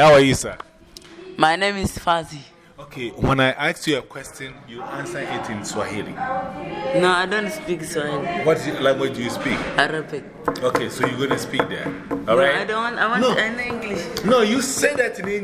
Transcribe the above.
How are you, sir? My name is Fazi. Okay, when I ask you a question, you answer it in Swahili. No, I don't speak Swahili. What language do you speak? Arabic. Okay, so you're going to speak there. All no, right? I don't want, I want English. No, you say that in English.